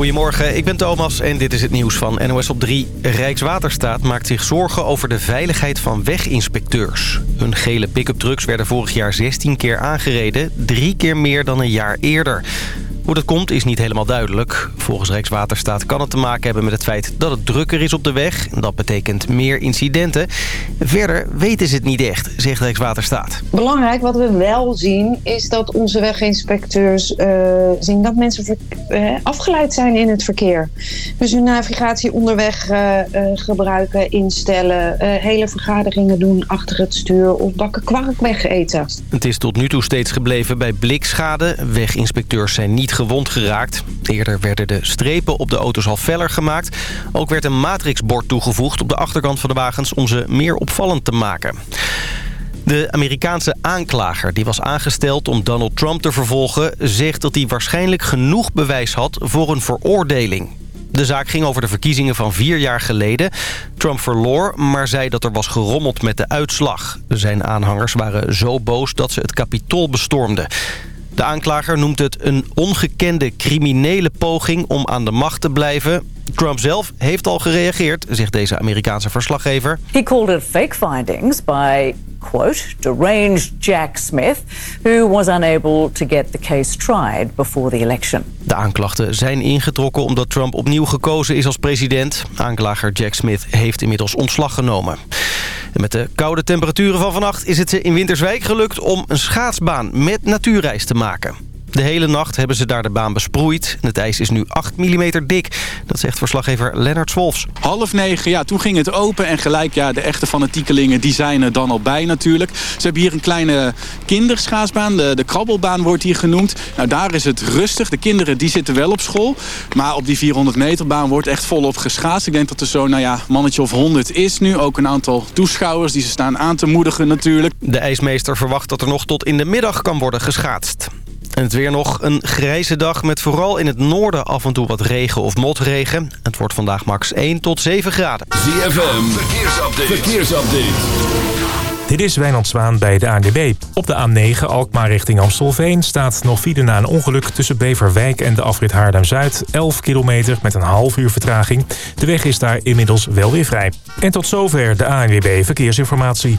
Goedemorgen, ik ben Thomas en dit is het nieuws van NOS op 3. Rijkswaterstaat maakt zich zorgen over de veiligheid van weginspecteurs. Hun gele pick-up trucks werden vorig jaar 16 keer aangereden, drie keer meer dan een jaar eerder. Hoe dat komt is niet helemaal duidelijk. Volgens Rijkswaterstaat kan het te maken hebben met het feit dat het drukker is op de weg. Dat betekent meer incidenten. Verder weten ze het niet echt, zegt Rijkswaterstaat. Belangrijk wat we wel zien is dat onze weginspecteurs uh, zien dat mensen uh, afgeleid zijn in het verkeer. Dus hun navigatie onderweg uh, gebruiken, instellen, hele vergaderingen doen achter het stuur of bakken kwark wegeten. Het is tot nu toe steeds gebleven bij blikschade. Weginspecteurs zijn niet gewond geraakt. Eerder werden de strepen op de auto's al feller gemaakt. Ook werd een matrixbord toegevoegd op de achterkant van de wagens... om ze meer opvallend te maken. De Amerikaanse aanklager die was aangesteld om Donald Trump te vervolgen... zegt dat hij waarschijnlijk genoeg bewijs had voor een veroordeling. De zaak ging over de verkiezingen van vier jaar geleden. Trump verloor, maar zei dat er was gerommeld met de uitslag. Zijn aanhangers waren zo boos dat ze het kapitool bestormden. De aanklager noemt het een ongekende criminele poging om aan de macht te blijven. Trump zelf heeft al gereageerd, zegt deze Amerikaanse verslaggever. He called it fake findings by quote, deranged Jack Smith, who was unable to get the case tried before the election. De aanklachten zijn ingetrokken omdat Trump opnieuw gekozen is als president. Aanklager Jack Smith heeft inmiddels ontslag genomen. En met de koude temperaturen van vannacht is het in Winterswijk gelukt om een schaatsbaan met natuurreis te maken. De hele nacht hebben ze daar de baan besproeid. Het ijs is nu 8 mm dik. Dat zegt verslaggever Lennart Swolfs. Half negen, ja, toen ging het open. En gelijk, ja, de echte fanatiekelingen, die zijn er dan al bij natuurlijk. Ze hebben hier een kleine kinderschaatsbaan. De, de krabbelbaan wordt hier genoemd. Nou, daar is het rustig. De kinderen, die zitten wel op school. Maar op die 400 meter baan wordt echt volop geschaatst. Ik denk dat er zo, nou ja, mannetje of 100 is nu. Ook een aantal toeschouwers die ze staan aan te moedigen natuurlijk. De ijsmeester verwacht dat er nog tot in de middag kan worden geschaatst. En het weer nog een grijze dag met vooral in het noorden af en toe wat regen of motregen. Het wordt vandaag max 1 tot 7 graden. ZFM, verkeersupdate. verkeersupdate. Dit is Wijnand Zwaan bij de ANWB. Op de A9 Alkmaar richting Amstelveen staat nog file na een ongeluk tussen Beverwijk en de afrit Haarlem-Zuid. 11 kilometer met een half uur vertraging. De weg is daar inmiddels wel weer vrij. En tot zover de ANWB Verkeersinformatie.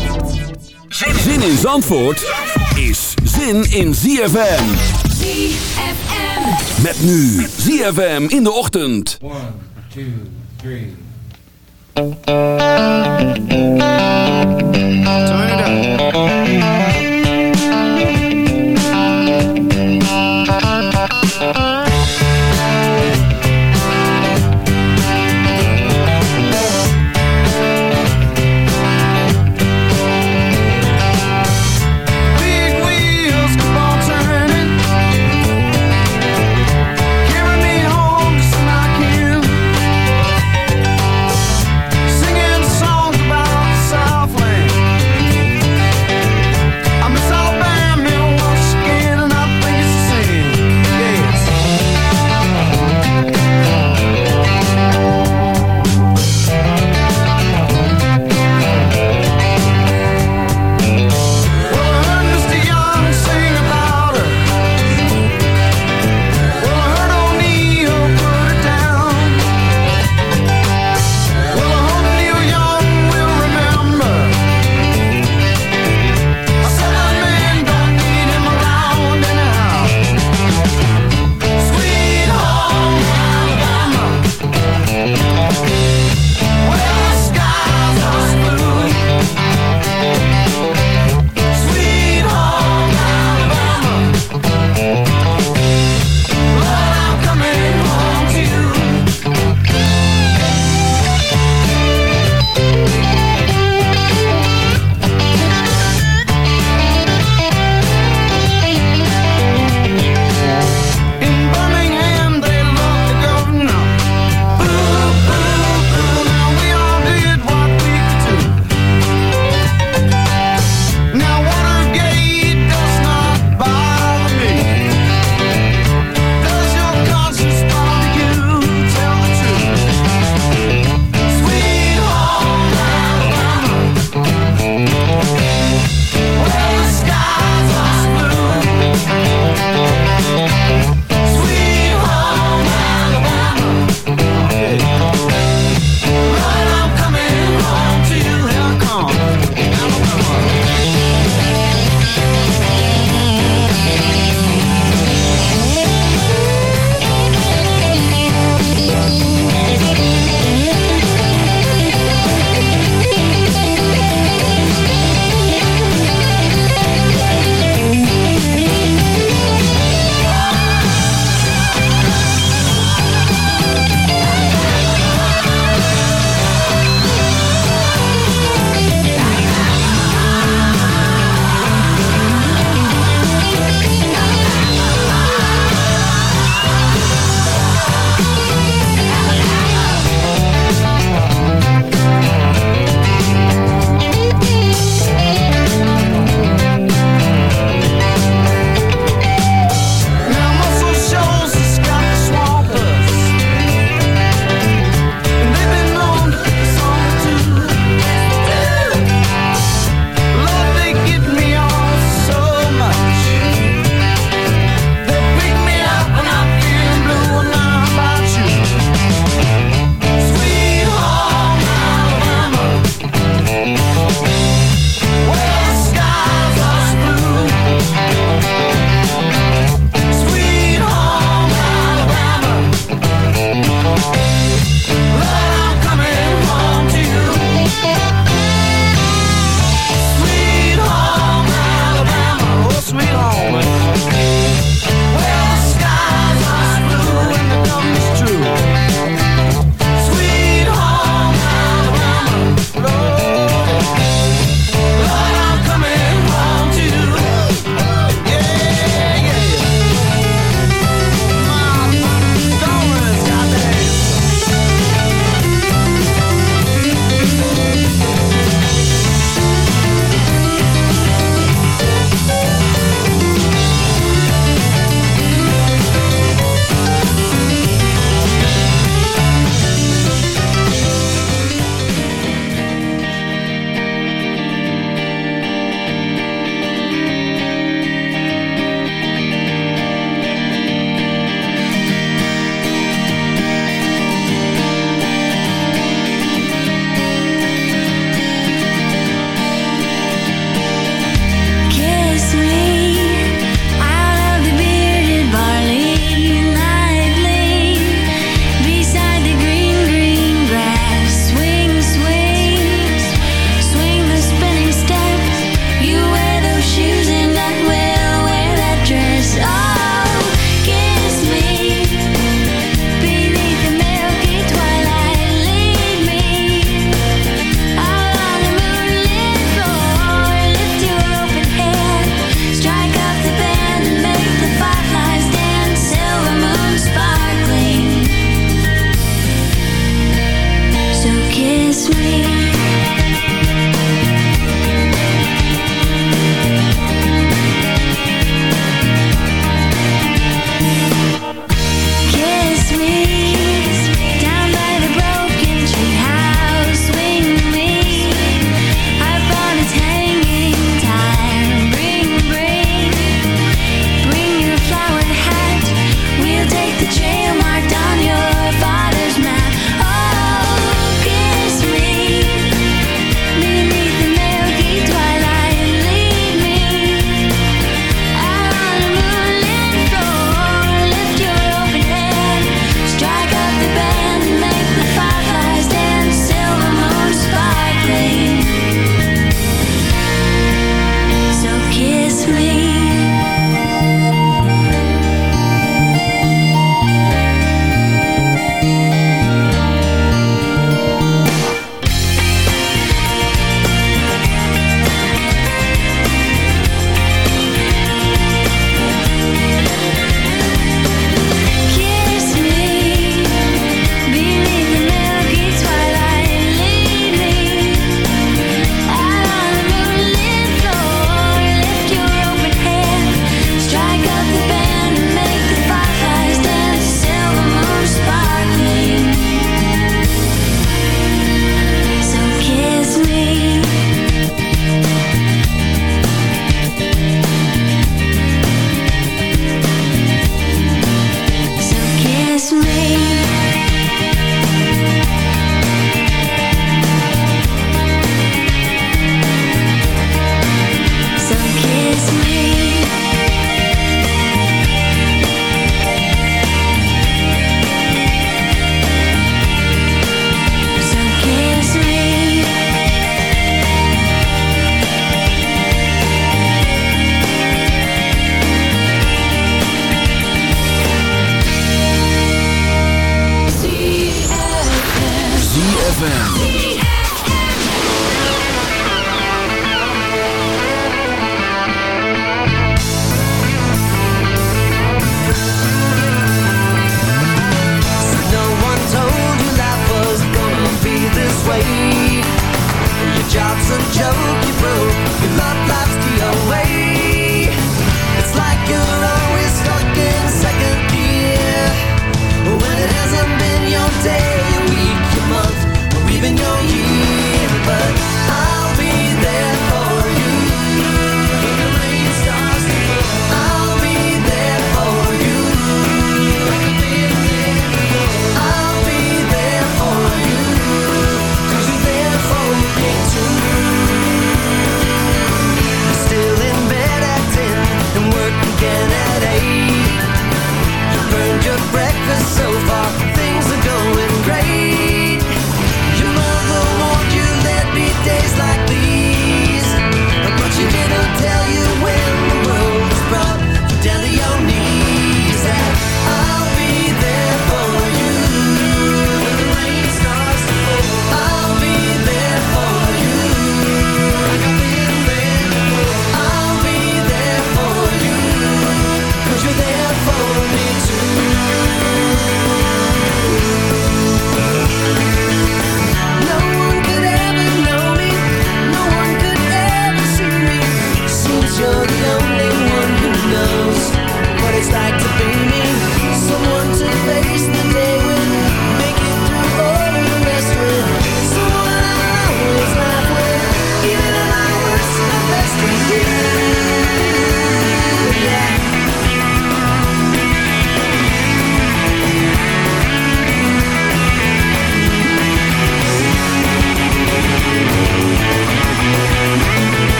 Zin in Zandvoort is zin in ZFM. ZFM. Met nu ZFM in de ochtend. 1, 2, 3. Turn it up.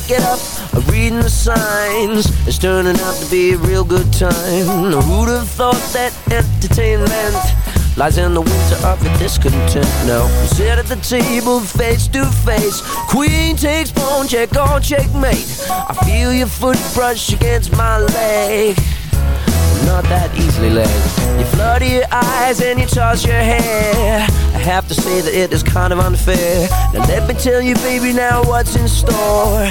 Back it up, reading the signs. It's turning out to be a real good time. Who'd have thought that entertainment lies in the winter of discontent? Now, sit at the table face to face. Queen takes pawn, check on checkmate. I feel your foot brush against my leg not that easily led. You flutter your eyes and you toss your hair. I have to say that it is kind of unfair. Now let me tell you, baby, now what's in store.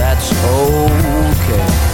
that's okay.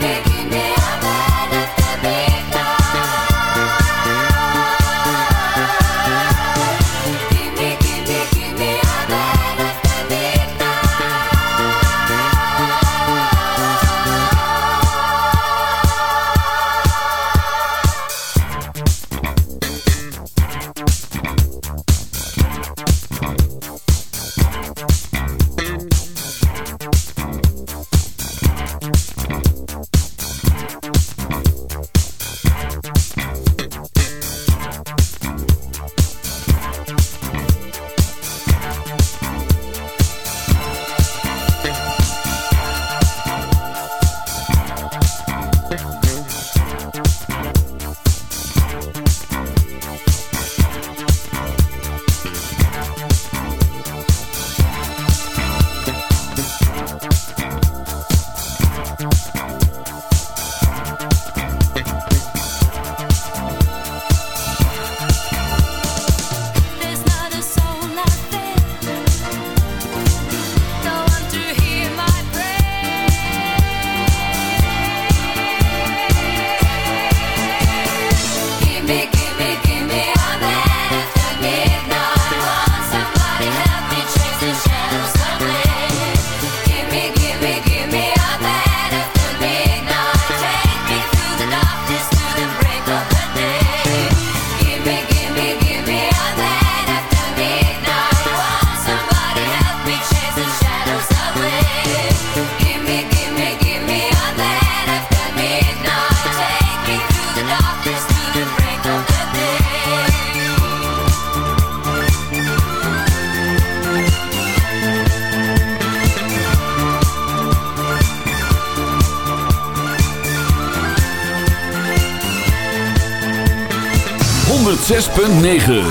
baby.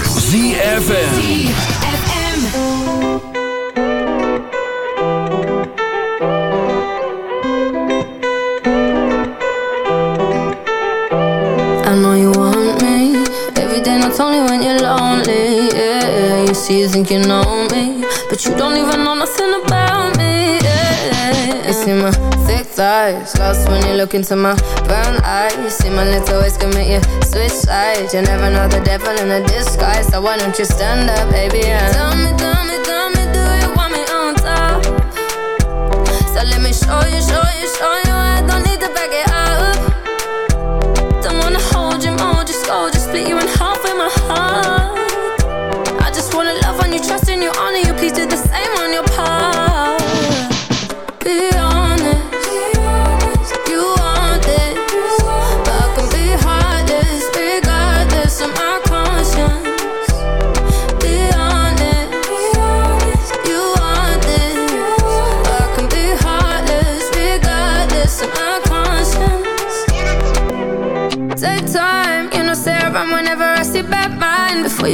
ZFM. I know you want me every day, not only when you're lonely. You see, you think know me, but you don't thighs, lost when you look into my brown eyes. See my little ways make you switch sides. You never know the devil in a disguise, so why don't you stand up, baby? And tell me, tell me, tell me, do you want me on top? So let me show you, show you, show you. I don't need to back it up. Don't wanna hold you, mold you, scold you, split you in half with my heart. I just wanna love on you, trust in you, honor you. Please do the same on your part.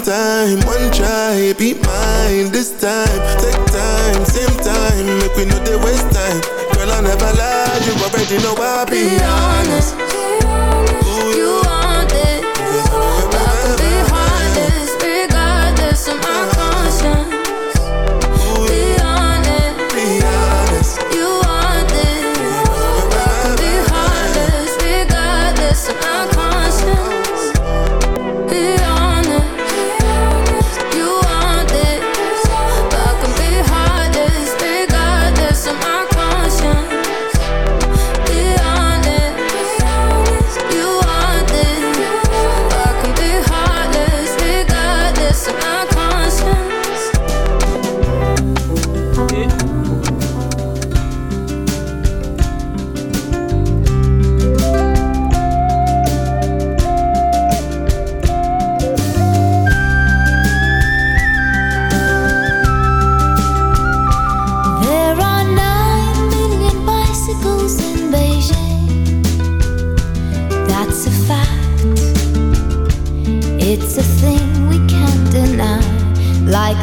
one time, one try Be mine this time. Take time, same time Make we know they waste time. Girl I never lie You already know I be Be honest,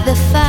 the fact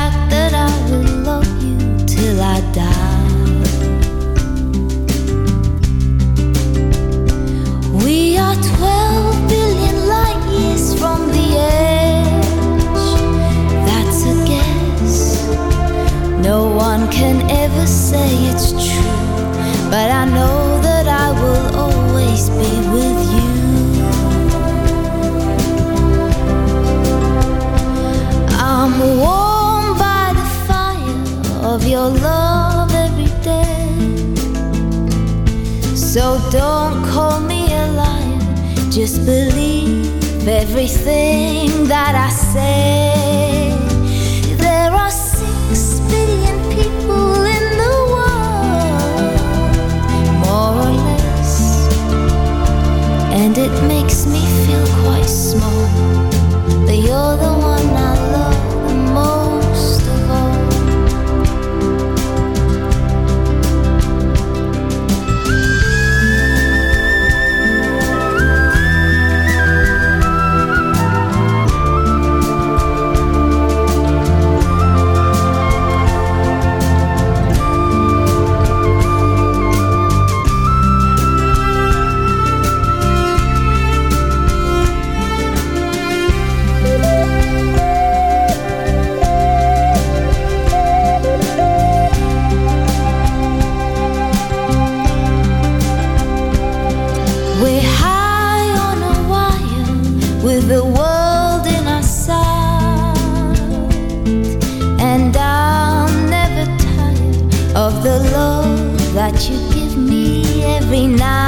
that you give me every night.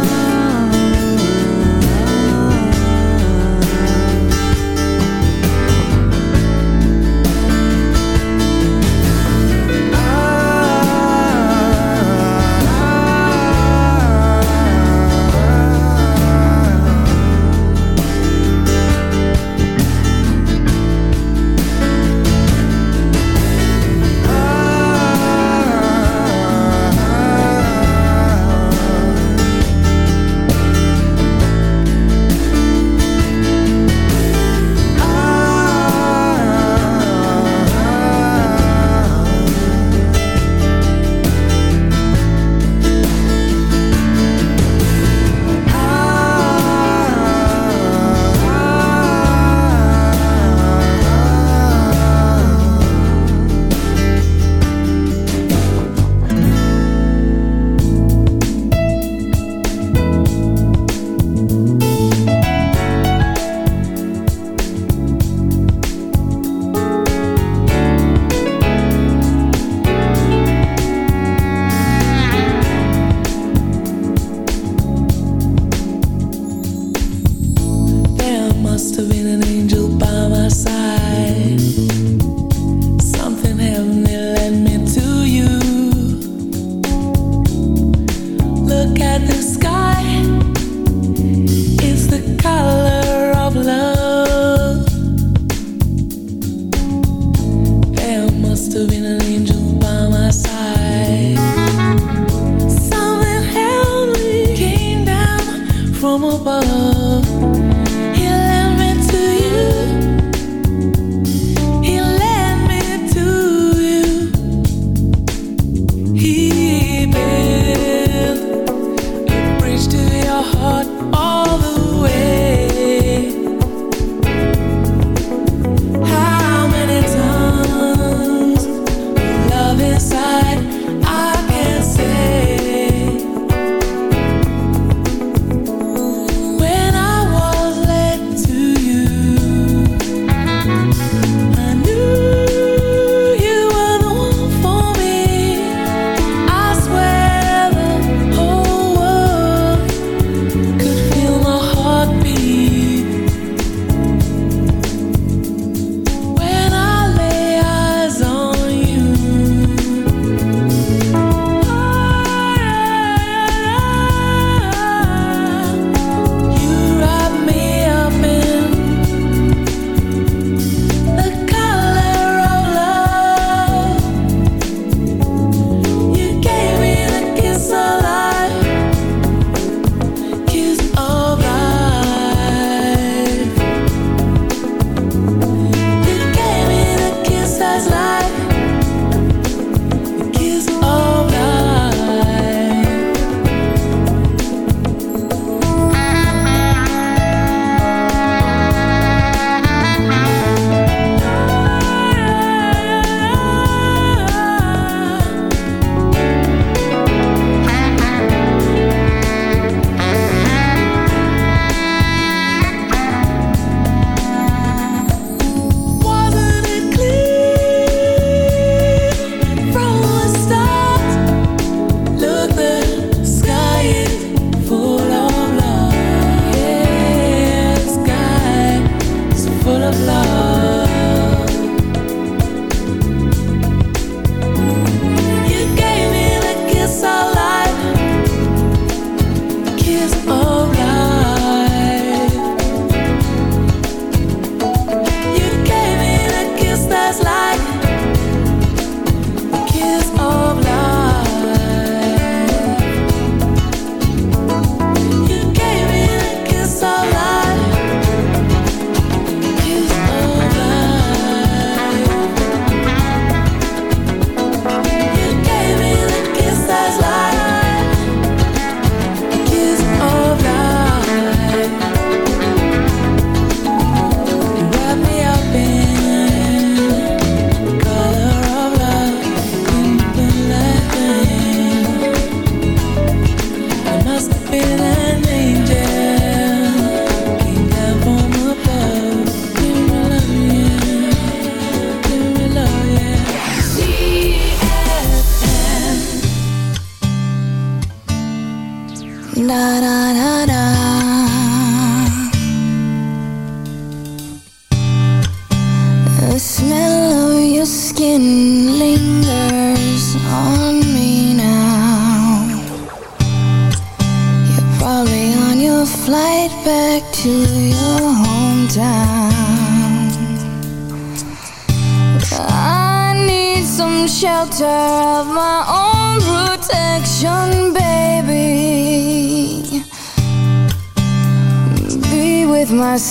love.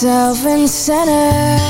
Myself and center